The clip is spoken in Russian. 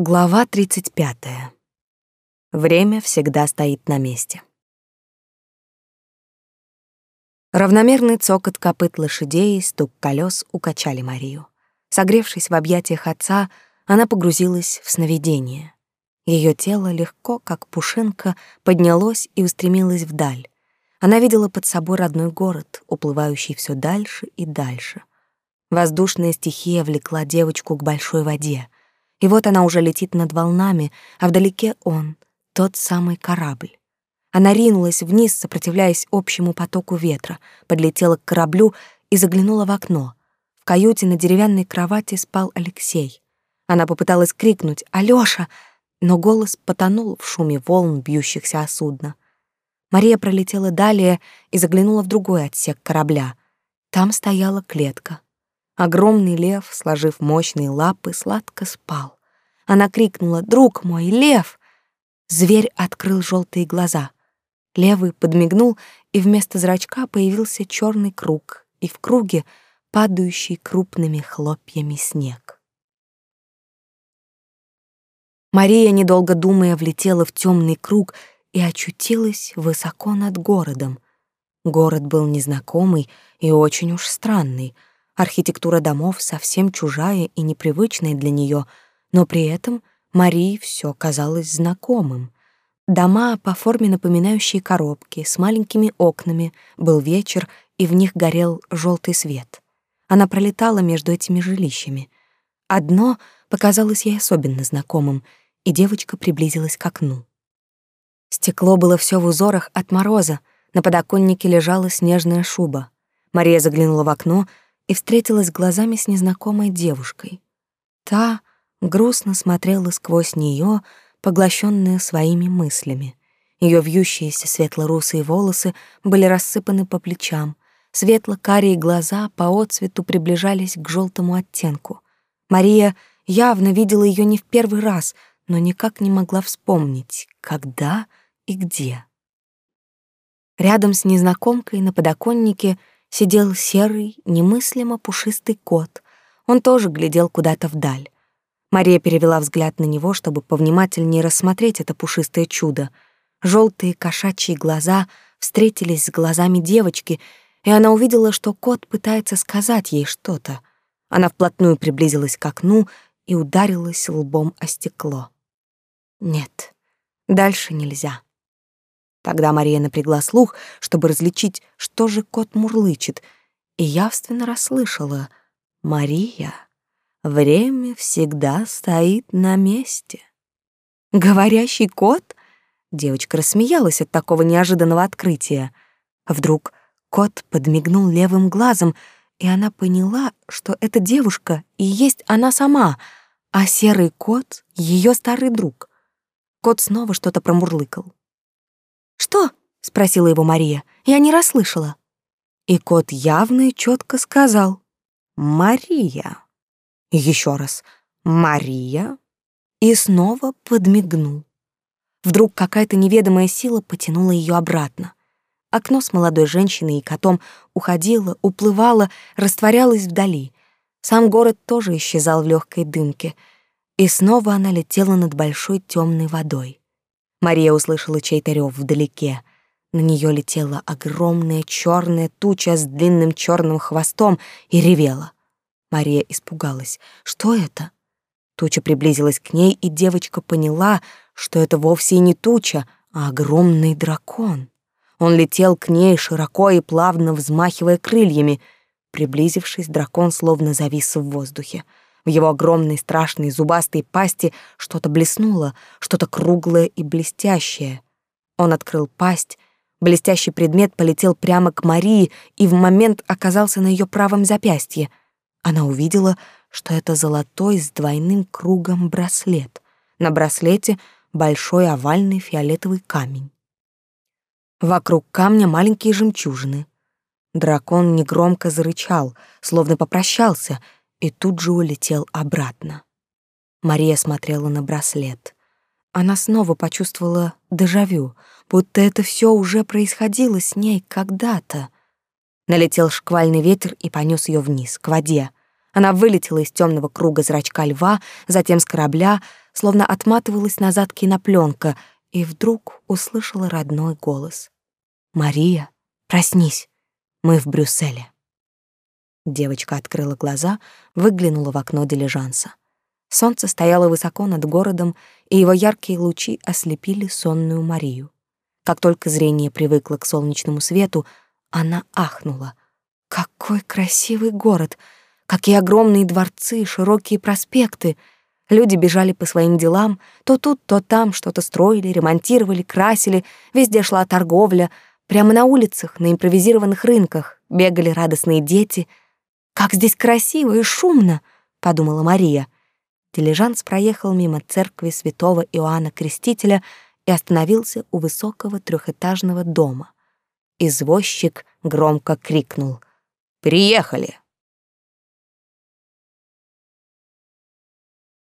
Глава 35. Время всегда стоит на месте. Равномерный цокот копыт лошадей и стук колес укачали Марию. Согревшись в объятиях отца, она погрузилась в сновидение. Ее тело легко, как пушинка, поднялось и устремилось вдаль. Она видела под собой родной город, уплывающий все дальше и дальше. Воздушная стихия влекла девочку к большой воде — и вот она уже летит над волнами, а вдалеке он, тот самый корабль. Она ринулась вниз, сопротивляясь общему потоку ветра, подлетела к кораблю и заглянула в окно. В каюте на деревянной кровати спал Алексей. Она попыталась крикнуть «Алёша!», но голос потонул в шуме волн, бьющихся о судно. Мария пролетела далее и заглянула в другой отсек корабля. Там стояла клетка. Огромный лев, сложив мощные лапы, сладко спал. Она крикнула «Друг мой, лев!» Зверь открыл желтые глаза. Левый подмигнул, и вместо зрачка появился черный круг, и в круге падающий крупными хлопьями снег. Мария, недолго думая, влетела в темный круг и очутилась высоко над городом. Город был незнакомый и очень уж странный — Архитектура домов совсем чужая и непривычная для нее, но при этом Марии все казалось знакомым. Дома, по форме напоминающие коробки, с маленькими окнами, был вечер, и в них горел желтый свет. Она пролетала между этими жилищами. Одно показалось ей особенно знакомым, и девочка приблизилась к окну. Стекло было все в узорах от мороза, на подоконнике лежала снежная шуба. Мария заглянула в окно — и встретилась глазами с незнакомой девушкой. Та грустно смотрела сквозь нее, поглощенная своими мыслями. Ее вьющиеся светло-русые волосы были рассыпаны по плечам, светло-карие глаза по отцвету приближались к желтому оттенку. Мария явно видела ее не в первый раз, но никак не могла вспомнить, когда и где. Рядом с незнакомкой на подоконнике — сидел серый, немыслимо пушистый кот. Он тоже глядел куда-то вдаль. Мария перевела взгляд на него, чтобы повнимательнее рассмотреть это пушистое чудо. Желтые кошачьи глаза встретились с глазами девочки, и она увидела, что кот пытается сказать ей что-то. Она вплотную приблизилась к окну и ударилась лбом о стекло. Нет, дальше нельзя. Тогда Мария напрягла слух, чтобы различить, что же кот мурлычет, и явственно расслышала «Мария, время всегда стоит на месте». «Говорящий кот?» Девочка рассмеялась от такого неожиданного открытия. Вдруг кот подмигнул левым глазом, и она поняла, что эта девушка и есть она сама, а серый кот — ее старый друг. Кот снова что-то промурлыкал. «Что?» — спросила его Мария. «Я не расслышала». И кот явно и четко сказал «Мария». Еще раз «Мария» и снова подмигнул. Вдруг какая-то неведомая сила потянула ее обратно. Окно с молодой женщиной и котом уходило, уплывало, растворялось вдали. Сам город тоже исчезал в легкой дымке. И снова она летела над большой темной водой. Мария услышала чей-то рев вдалеке. На нее летела огромная черная туча с длинным черным хвостом и ревела. Мария испугалась. Что это? Туча приблизилась к ней, и девочка поняла, что это вовсе не туча, а огромный дракон. Он летел к ней широко и плавно взмахивая крыльями. Приблизившись, дракон словно завис в воздухе. В его огромной страшной зубастой пасти что-то блеснуло, что-то круглое и блестящее. Он открыл пасть, блестящий предмет полетел прямо к Марии и в момент оказался на ее правом запястье. Она увидела, что это золотой с двойным кругом браслет. На браслете большой овальный фиолетовый камень. Вокруг камня маленькие жемчужины. Дракон негромко зарычал, словно попрощался — и тут же улетел обратно. Мария смотрела на браслет. Она снова почувствовала дежавю, будто это все уже происходило с ней когда-то. Налетел шквальный ветер и понес ее вниз, к воде. Она вылетела из темного круга зрачка льва, затем с корабля, словно отматывалась назад кинопленка, и вдруг услышала родной голос. «Мария, проснись, мы в Брюсселе». Девочка открыла глаза, выглянула в окно дилижанса. Солнце стояло высоко над городом, и его яркие лучи ослепили сонную Марию. Как только зрение привыкло к солнечному свету, она ахнула. «Какой красивый город! Какие огромные дворцы, широкие проспекты!» Люди бежали по своим делам, то тут, то там что-то строили, ремонтировали, красили, везде шла торговля. Прямо на улицах, на импровизированных рынках бегали радостные дети — «Как здесь красиво и шумно!» — подумала Мария. Дилижанс проехал мимо церкви святого Иоанна Крестителя и остановился у высокого трехэтажного дома. Извозчик громко крикнул «Приехали!»